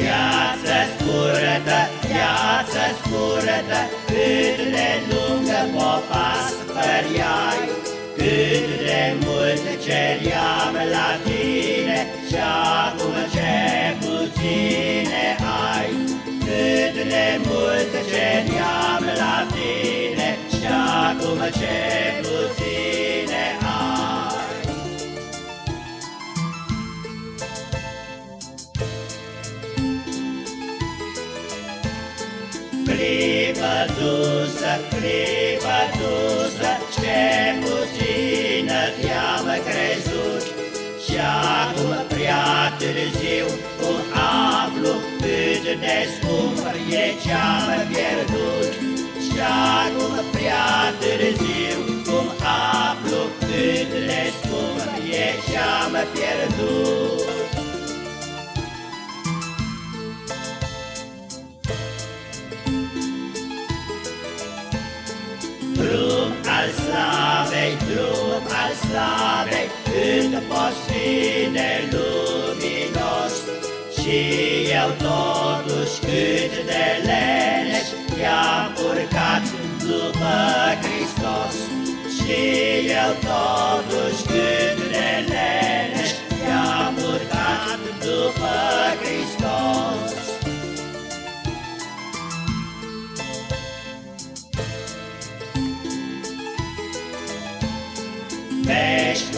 Viață scurtă, viață scurtă, Cât de lungă popas păriai, Cât de mult ceriam la tine, Și acum ce puține ai. Cât de mult ceriam la tine, Și acum ce puține Clipă dusă, clipă dusă, ce puțină te-am crezut. Și acum prea târziu cum aflu cât de scump e ce-am pierdut. Și acum prea târziu cum aflu cât de scump e ce-am pierdut al slavei, drum al slavei, Cât poți fi de luminos Și eu totuși cât de leneș I-am urcat după Hristos. Și eu totuși cât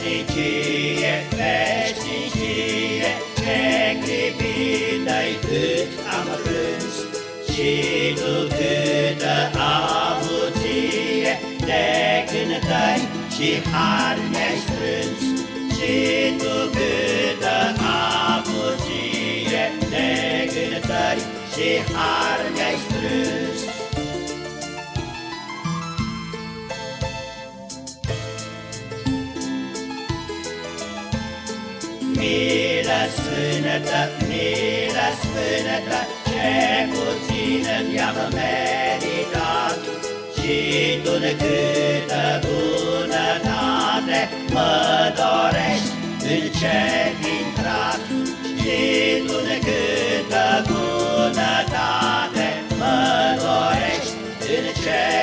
Veșnicie, veșnicie, ce clipită-i cât am râns Și tu câtă avuție de cântări și har mi-ai strâns. Și tu câtă avuție de cântări și har mi-ai strâns Milă sfântă, milă sfântă, Ce puțin viață meritat, Și tu de câtă bunătate Mă dorești în ce intrat, Și tu de câtă bunătate Mă dorești în cer